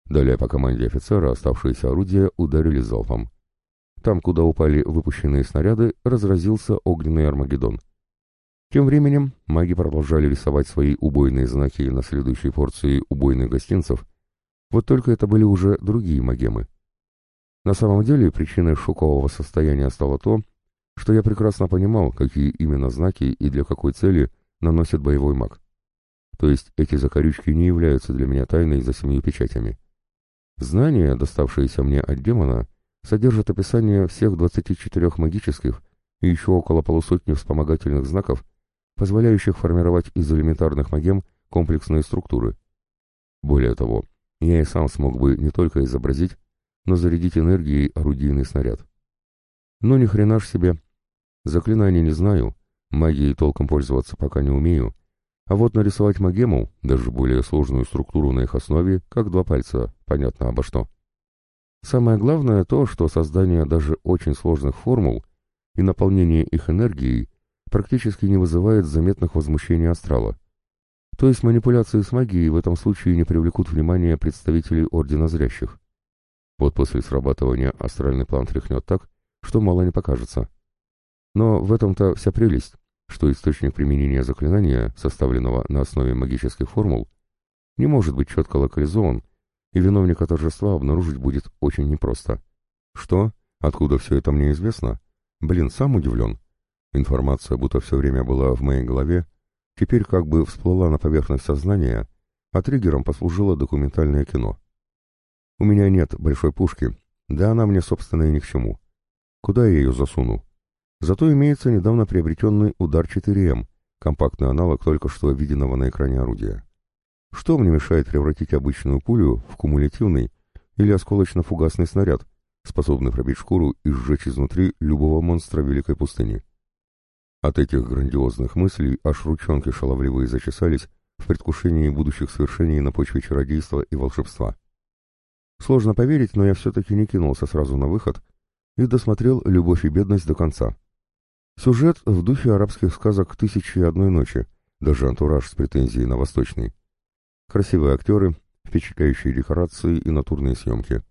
Далее по команде офицера оставшиеся орудия ударили залпом. Там, куда упали выпущенные снаряды, разразился огненный Армагеддон. Тем временем маги продолжали рисовать свои убойные знаки на следующей порции убойных гостинцев, вот только это были уже другие магемы. На самом деле причиной шокового состояния стало то, что я прекрасно понимал, какие именно знаки и для какой цели наносит боевой маг. То есть эти закорючки не являются для меня тайной за семью печатями. Знания, доставшиеся мне от демона, содержат описание всех 24 магических и еще около полусотни вспомогательных знаков, позволяющих формировать из элементарных магем комплексные структуры. Более того, я и сам смог бы не только изобразить, но зарядить энергией орудийный снаряд. Но ни хрена ж себе. Заклинаний не знаю, магией толком пользоваться пока не умею, а вот нарисовать магему, даже более сложную структуру на их основе, как два пальца, понятно обо что. Самое главное то, что создание даже очень сложных формул и наполнение их энергией практически не вызывает заметных возмущений астрала. То есть манипуляции с магией в этом случае не привлекут внимания представителей Ордена Зрящих. Вот после срабатывания астральный план тряхнет так, что мало не покажется. Но в этом-то вся прелесть, что источник применения заклинания, составленного на основе магических формул, не может быть четко локализован и виновника торжества обнаружить будет очень непросто. Что? Откуда все это мне известно? Блин, сам удивлен. Информация будто все время была в моей голове, теперь как бы всплыла на поверхность сознания, а триггером послужило документальное кино. У меня нет большой пушки, да она мне, собственно, и ни к чему. Куда я ее засуну? Зато имеется недавно приобретенный удар 4М, компактный аналог только что виденного на экране орудия. Что мне мешает превратить обычную пулю в кумулятивный или осколочно-фугасный снаряд, способный пробить шкуру и сжечь изнутри любого монстра Великой пустыни? От этих грандиозных мыслей аж ручонки шаловливые зачесались в предвкушении будущих свершений на почве чародейства и волшебства. Сложно поверить, но я все-таки не кинулся сразу на выход и досмотрел «Любовь и бедность» до конца. Сюжет в духе арабских сказок «Тысячи и одной ночи», даже антураж с претензией на восточный. Красивые актеры, впечатляющие декорации и натурные съемки.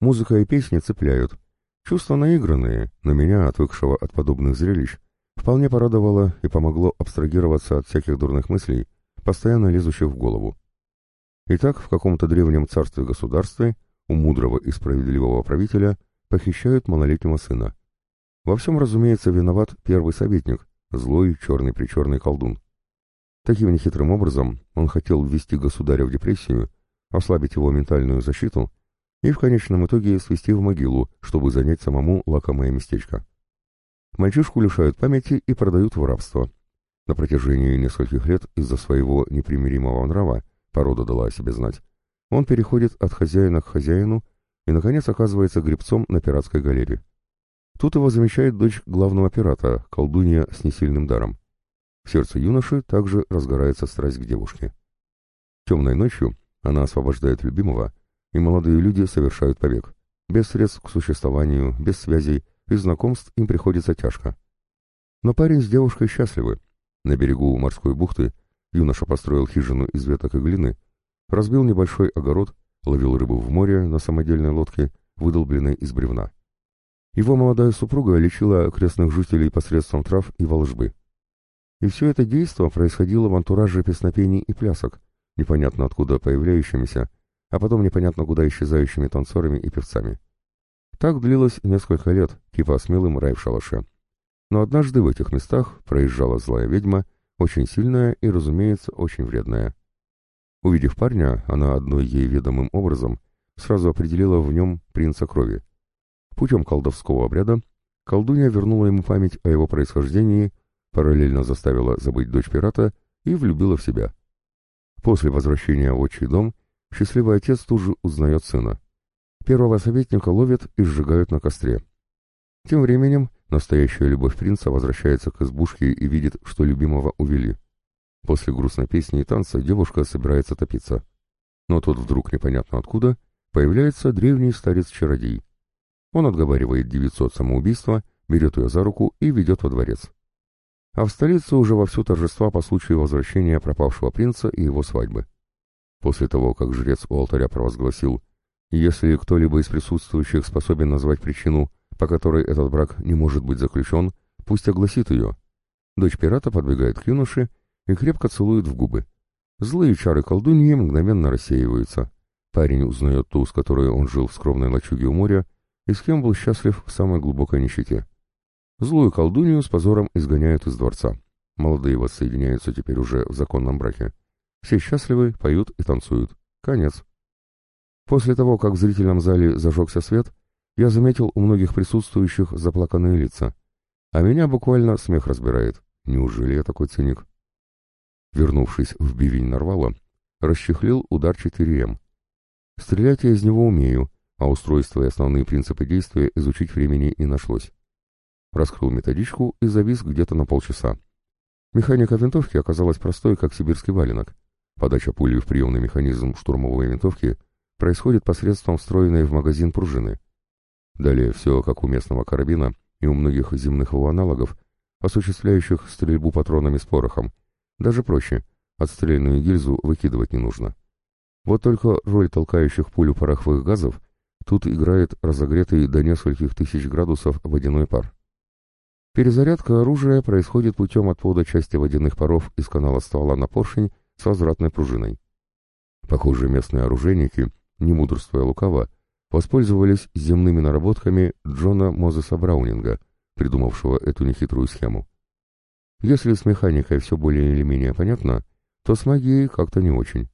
Музыка и песни цепляют. Чувства наигранные, но меня, отвыкшего от подобных зрелищ, вполне порадовало и помогло абстрагироваться от всяких дурных мыслей, постоянно лезущих в голову. Итак, в каком-то древнем царстве-государстве у мудрого и справедливого правителя похищают малолетнего сына. Во всем, разумеется, виноват первый советник, злой черный-причерный колдун. Таким нехитрым образом он хотел ввести государя в депрессию, ослабить его ментальную защиту и в конечном итоге свести в могилу, чтобы занять самому лакомое местечко. Мальчишку лишают памяти и продают в рабство. На протяжении нескольких лет из-за своего непримиримого нрава, порода дала о себе знать, он переходит от хозяина к хозяину и, наконец, оказывается гребцом на пиратской галере. Тут его замечает дочь главного пирата, колдунья с несильным даром. В сердце юноши также разгорается страсть к девушке. Темной ночью она освобождает любимого, и молодые люди совершают побег. Без средств к существованию, без связей и знакомств им приходится тяжко. Но парень с девушкой счастливы. На берегу морской бухты юноша построил хижину из веток и глины, разбил небольшой огород, ловил рыбу в море на самодельной лодке, выдолбленной из бревна. Его молодая супруга лечила окрестных жителей посредством трав и волжбы. И все это действо происходило в антураже песнопений и плясок, непонятно откуда появляющимися, а потом непонятно куда исчезающими танцорами и певцами. Так длилось несколько лет, типа смелым рай в шалаше. Но однажды в этих местах проезжала злая ведьма, очень сильная и, разумеется, очень вредная. Увидев парня, она одной ей ведомым образом сразу определила в нем принца крови. Путем колдовского обряда колдунья вернула ему память о его происхождении, параллельно заставила забыть дочь пирата и влюбила в себя. После возвращения в отчий дом счастливый отец тут же узнает сына. Первого советника ловят и сжигают на костре. Тем временем настоящая любовь принца возвращается к избушке и видит, что любимого увели. После грустной песни и танца девушка собирается топиться. Но тут вдруг непонятно откуда появляется древний старец-чародей. Он отговаривает девицу от самоубийства, берет ее за руку и ведет во дворец. А в столице уже вовсю торжества по случаю возвращения пропавшего принца и его свадьбы. После того, как жрец у алтаря провозгласил, если кто-либо из присутствующих способен назвать причину, по которой этот брак не может быть заключен, пусть огласит ее. Дочь пирата подбегает к юноше и крепко целует в губы. Злые чары колдуньи мгновенно рассеиваются. Парень узнает ту, с которой он жил в скромной лачуге у моря, и с кем был счастлив в самой глубокой нищете. Злую колдунью с позором изгоняют из дворца. Молодые воссоединяются теперь уже в законном браке. Все счастливы, поют и танцуют. Конец. После того, как в зрительном зале зажегся свет, я заметил у многих присутствующих заплаканные лица. А меня буквально смех разбирает. Неужели я такой циник? Вернувшись в бивень Нарвала, расчехлил удар 4М. Стрелять я из него умею, а устройство и основные принципы действия изучить времени не нашлось. Раскрыл методичку и завис где-то на полчаса. Механика винтовки оказалась простой, как сибирский валенок. Подача пули в приемный механизм штурмовой винтовки происходит посредством встроенной в магазин пружины. Далее все как у местного карабина и у многих земных его аналогов, осуществляющих стрельбу патронами с порохом. Даже проще, отстрельную гильзу выкидывать не нужно. Вот только роль толкающих пулю пороховых газов тут играет разогретый до нескольких тысяч градусов водяной пар. Перезарядка оружия происходит путем отвода части водяных паров из канала ствола на поршень с возвратной пружиной. Похоже, местные оружейники, не мудрствуя лукаво, воспользовались земными наработками Джона Мозеса Браунинга, придумавшего эту нехитрую схему. Если с механикой все более или менее понятно, то с магией как-то не очень.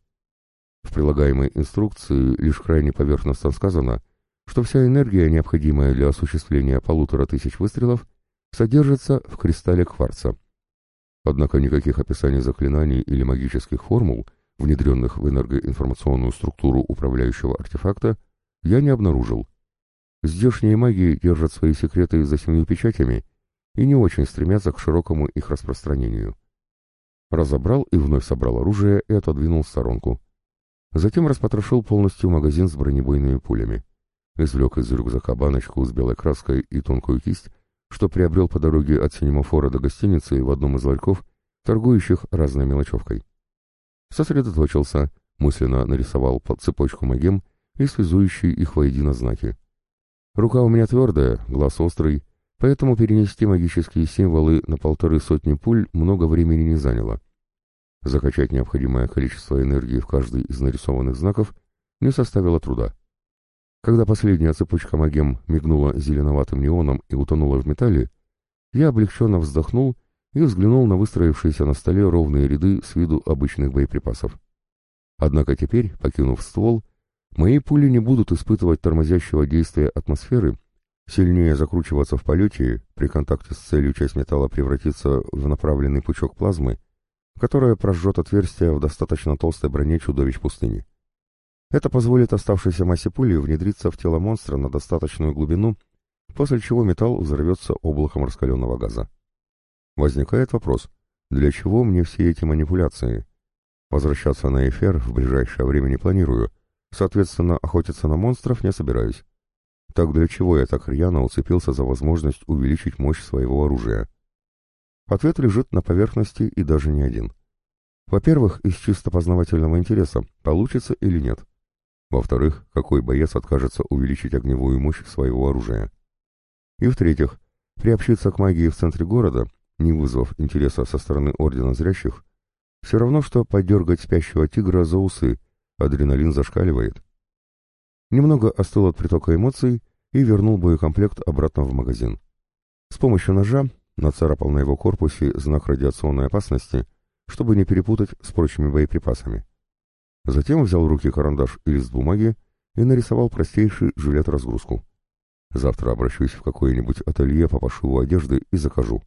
В прилагаемой инструкции лишь крайне поверхностно сказано, что вся энергия, необходимая для осуществления полутора тысяч выстрелов, содержится в кристалле кварца. Однако никаких описаний заклинаний или магических формул, внедренных в энергоинформационную структуру управляющего артефакта, я не обнаружил. Здешние маги держат свои секреты за семью печатями и не очень стремятся к широкому их распространению. Разобрал и вновь собрал оружие и отодвинул в сторонку. Затем распотрошил полностью магазин с бронебойными пулями. Извлек из рюкзака баночку с белой краской и тонкую кисть, что приобрел по дороге от синемафора до гостиницы в одном из ларьков, торгующих разной мелочевкой. Сосредоточился, мысленно нарисовал под цепочку магем и связующие их воедино знаки. Рука у меня твердая, глаз острый, поэтому перенести магические символы на полторы сотни пуль много времени не заняло. Закачать необходимое количество энергии в каждый из нарисованных знаков не составило труда. Когда последняя цепочка магем мигнула зеленоватым неоном и утонула в металле, я облегченно вздохнул и взглянул на выстроившиеся на столе ровные ряды с виду обычных боеприпасов. Однако теперь, покинув ствол, мои пули не будут испытывать тормозящего действия атмосферы, сильнее закручиваться в полете, при контакте с целью часть металла превратиться в направленный пучок плазмы которая прожжет отверстие в достаточно толстой броне чудовищ пустыни. Это позволит оставшейся массе пули внедриться в тело монстра на достаточную глубину, после чего металл взорвется облаком раскаленного газа. Возникает вопрос, для чего мне все эти манипуляции? Возвращаться на эфир в ближайшее время не планирую, соответственно, охотиться на монстров не собираюсь. Так для чего я так рьяно уцепился за возможность увеличить мощь своего оружия? Ответ лежит на поверхности и даже не один. Во-первых, из чисто познавательного интереса, получится или нет. Во-вторых, какой боец откажется увеличить огневую мощь своего оружия? И в-третьих, приобщиться к магии в центре города, не вызвав интереса со стороны Ордена Зрящих, все равно, что подергать спящего тигра за усы, адреналин зашкаливает. Немного остыл от притока эмоций и вернул боекомплект обратно в магазин. С помощью ножа нацарапал на его корпусе знак радиационной опасности, чтобы не перепутать с прочими боеприпасами. Затем взял в руки карандаш и лист бумаги и нарисовал простейший жилет-разгрузку. Завтра обращусь в какое-нибудь ателье по пошиву одежды и закажу.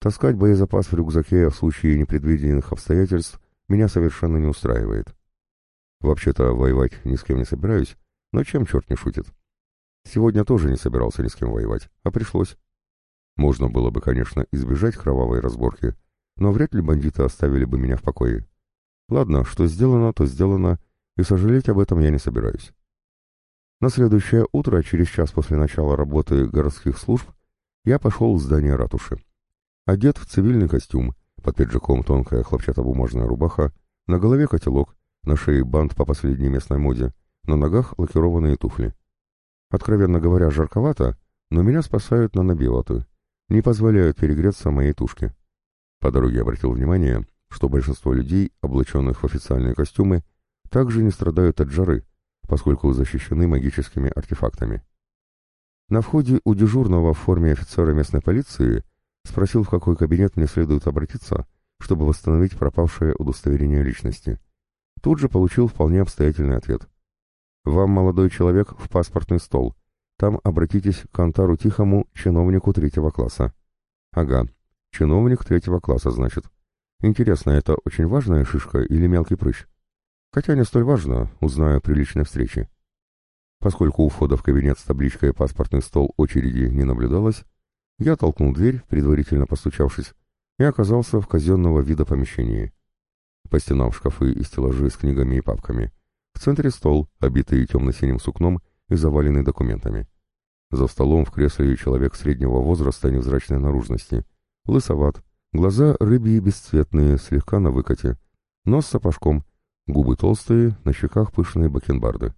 Таскать боезапас в рюкзаке в случае непредвиденных обстоятельств меня совершенно не устраивает. Вообще-то воевать ни с кем не собираюсь, но чем черт не шутит? Сегодня тоже не собирался ни с кем воевать, а пришлось. Можно было бы, конечно, избежать кровавой разборки, но вряд ли бандиты оставили бы меня в покое. Ладно, что сделано, то сделано, и сожалеть об этом я не собираюсь. На следующее утро, через час после начала работы городских служб, я пошел в здание ратуши. Одет в цивильный костюм, под пиджаком тонкая хлопчатобумажная рубаха, на голове котелок, на шее бант по последней местной моде, на ногах лакированные туфли. Откровенно говоря, жарковато, но меня спасают на набивату, не позволяют перегреться моей тушке. По дороге обратил внимание, что большинство людей, облаченных в официальные костюмы, также не страдают от жары, поскольку защищены магическими артефактами. На входе у дежурного в форме офицера местной полиции спросил, в какой кабинет мне следует обратиться, чтобы восстановить пропавшее удостоверение личности. Тут же получил вполне обстоятельный ответ. «Вам, молодой человек, в паспортный стол. Там обратитесь к Антару Тихому, чиновнику третьего класса». «Ага, чиновник третьего класса, значит. Интересно, это очень важная шишка или мелкий прыщ?» Хотя не столь важно, узнаю при личной встрече. Поскольку у входа в кабинет с табличкой «Паспортный стол» очереди не наблюдалось, я толкнул дверь, предварительно постучавшись, и оказался в казенного вида помещении. По стенам шкафы и стеллажи с книгами и папками. В центре стол, обитый темно-синим сукном и заваленный документами. За столом в кресле человек среднего возраста невзрачной наружности. Лысоват, глаза рыбьи бесцветные, слегка на выкате. Нос сапожком, губы толстые, на щеках пышные бакенбарды.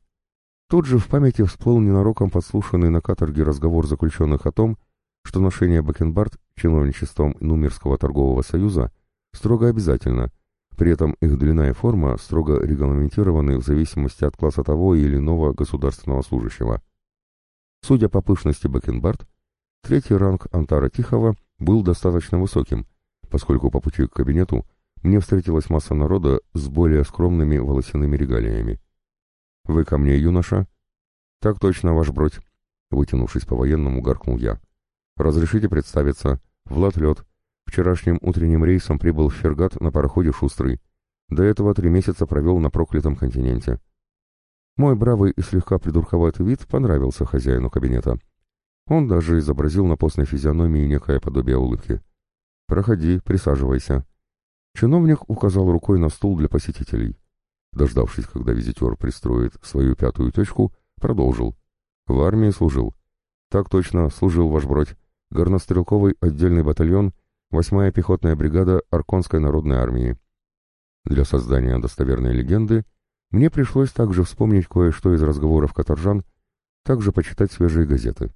Тут же в памяти всплыл ненароком подслушанный на каторге разговор заключенных о том, что ношение бакенбард чиновничеством Нумерского торгового союза строго обязательно, при этом их длина и форма строго регламентированы в зависимости от класса того или иного государственного служащего. Судя по пышности бакенбард, третий ранг Антара Тихого был достаточно высоким, поскольку по пути к кабинету мне встретилась масса народа с более скромными волосяными регалиями. «Вы ко мне, юноша?» «Так точно, ваш бродь», — вытянувшись по-военному, гаркнул я. «Разрешите представиться. Влад Лед. Вчерашним утренним рейсом прибыл в Фергат на пароходе «Шустрый». До этого три месяца провел на проклятом континенте. Мой бравый и слегка придурковатый вид понравился хозяину кабинета. Он даже изобразил на постной физиономии некое подобие улыбки. «Проходи, присаживайся». Чиновник указал рукой на стул для посетителей. Дождавшись, когда визитер пристроит свою пятую точку, продолжил. «В армии служил». «Так точно, служил ваш бродь. Горнострелковый отдельный батальон, восьмая пехотная бригада Арконской народной армии». Для создания достоверной легенды мне пришлось также вспомнить кое-что из разговоров каторжан, также почитать свежие газеты.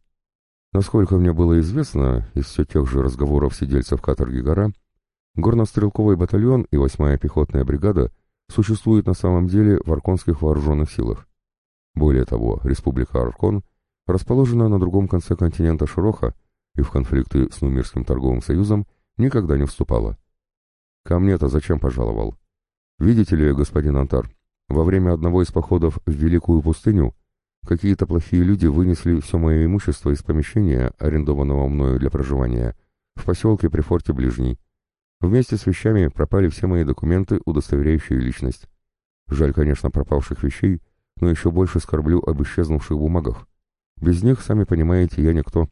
Насколько мне было известно, из все тех же разговоров сидельцев каторги гора, Горнострелковый батальон и 8-я пехотная бригада существуют на самом деле в Арконских вооруженных силах. Более того, Республика Аркон расположена на другом конце континента Широха и в конфликты с Нумирским торговым союзом никогда не вступала. Ко мне-то зачем пожаловал? Видите ли, господин Антар, во время одного из походов в Великую пустыню какие-то плохие люди вынесли все мое имущество из помещения, арендованного мною для проживания, в поселке при форте Ближний, Вместе с вещами пропали все мои документы, удостоверяющие личность. Жаль, конечно, пропавших вещей, но еще больше скорблю об исчезнувших бумагах. Без них, сами понимаете, я никто».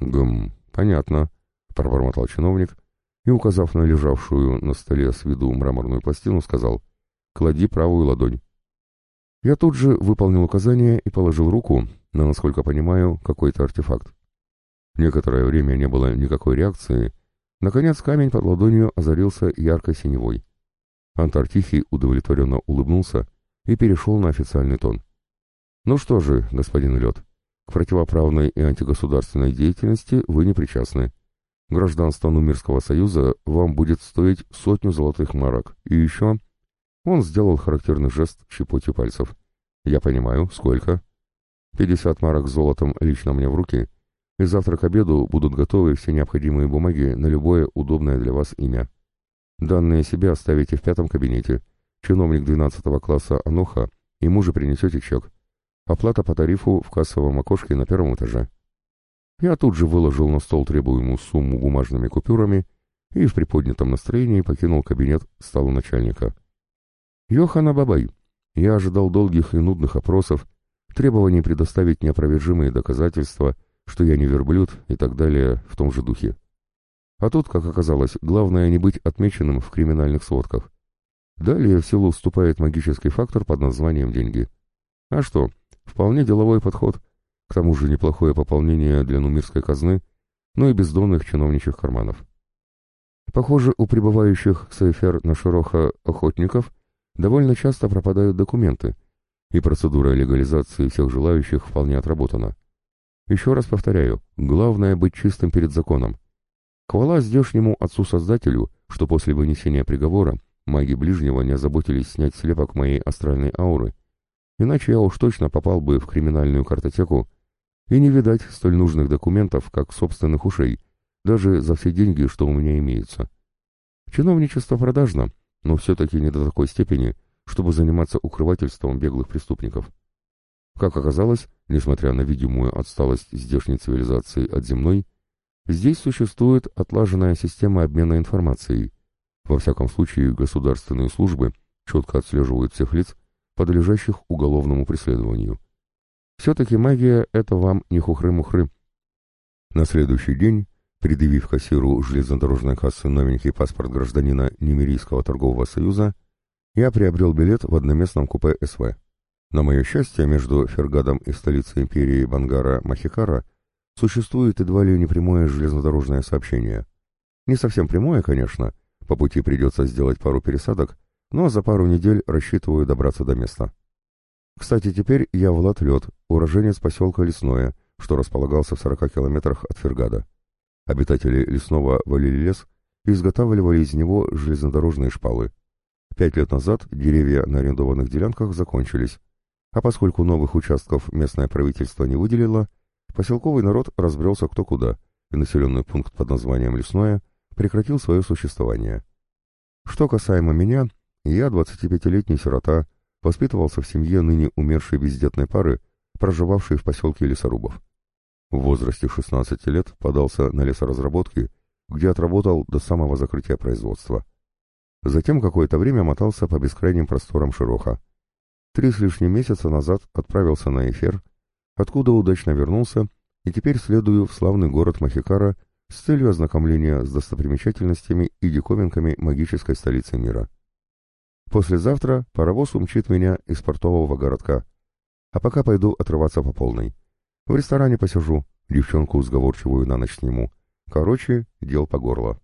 «Гм, понятно», — пробормотал чиновник и, указав на лежавшую на столе с виду мраморную пластину, сказал «Клади правую ладонь». Я тут же выполнил указание и положил руку на, насколько понимаю, какой-то артефакт. Некоторое время не было никакой реакции. Наконец камень под ладонью озарился яркой синевой. Антартихий удовлетворенно улыбнулся и перешел на официальный тон. «Ну что же, господин Лед, к противоправной и антигосударственной деятельности вы не причастны. Гражданство Нумирского союза вам будет стоить сотню золотых марок. И еще...» Он сделал характерный жест щепотью пальцев. «Я понимаю. Сколько?» «Пятьдесят марок золотом лично мне в руки, и завтра к обеду будут готовы все необходимые бумаги на любое удобное для вас имя. Данные себе оставите в пятом кабинете. Чиновник двенадцатого класса Аноха, ему же принесете чек. Оплата по тарифу в кассовом окошке на первом этаже». Я тут же выложил на стол требуемую сумму бумажными купюрами и в приподнятом настроении покинул кабинет стола начальника. Йохана Бабай. Я ожидал долгих и нудных опросов, требований предоставить неопровержимые доказательства, что я не верблюд и так далее в том же духе. А тут, как оказалось, главное не быть отмеченным в криминальных сводках. Далее в силу вступает магический фактор под названием «деньги». А что, вполне деловой подход — тому же неплохое пополнение для нумирской казны, но и бездонных чиновничьих карманов. Похоже, у прибывающих с Эфер на Широха охотников довольно часто пропадают документы, и процедура легализации всех желающих вполне отработана. Еще раз повторяю, главное быть чистым перед законом. Хвала здешнему отцу-создателю, что после вынесения приговора маги ближнего не озаботились снять слепок моей астральной ауры, иначе я уж точно попал бы в криминальную картотеку и не видать столь нужных документов, как собственных ушей, даже за все деньги, что у меня имеются. Чиновничество продажно, но все-таки не до такой степени, чтобы заниматься укрывательством беглых преступников. Как оказалось, несмотря на видимую отсталость здешней цивилизации от земной, здесь существует отлаженная система обмена информацией. Во всяком случае, государственные службы четко отслеживают всех лиц, подлежащих уголовному преследованию. Все-таки магия — это вам не хухры-мухры. На следующий день, предъявив кассиру железнодорожной кассы новенький паспорт гражданина Немирийского торгового союза, я приобрел билет в одноместном купе СВ. На мое счастье, между Фергадом и столицей империи Бангара Махикара существует едва ли непрямое железнодорожное сообщение. Не совсем прямое, конечно, по пути придется сделать пару пересадок, но за пару недель рассчитываю добраться до места. Кстати, теперь я Влад Лед, уроженец поселка Лесное, что располагался в 40 километрах от Фергада. Обитатели Лесного валили лес и изготавливали из него железнодорожные шпалы. Пять лет назад деревья на арендованных делянках закончились, а поскольку новых участков местное правительство не выделило, поселковый народ разбрелся кто куда, и населенный пункт под названием Лесное прекратил свое существование. Что касаемо меня, я 25-летний сирота, воспитывался в семье ныне умершей бездетной пары, проживавшей в поселке лесорубов. В возрасте 16 лет подался на лесоразработки, где отработал до самого закрытия производства. Затем какое-то время мотался по бескрайним просторам Широха. Три с лишним месяца назад отправился на Эфир, откуда удачно вернулся, и теперь следую в славный город Махикара с целью ознакомления с достопримечательностями и диковинками магической столицы мира. Послезавтра паровоз умчит меня из портового городка. А пока пойду отрываться по полной. В ресторане посижу, девчонку сговорчивую на ночь сниму. Короче, дел по горло.